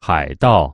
海盗。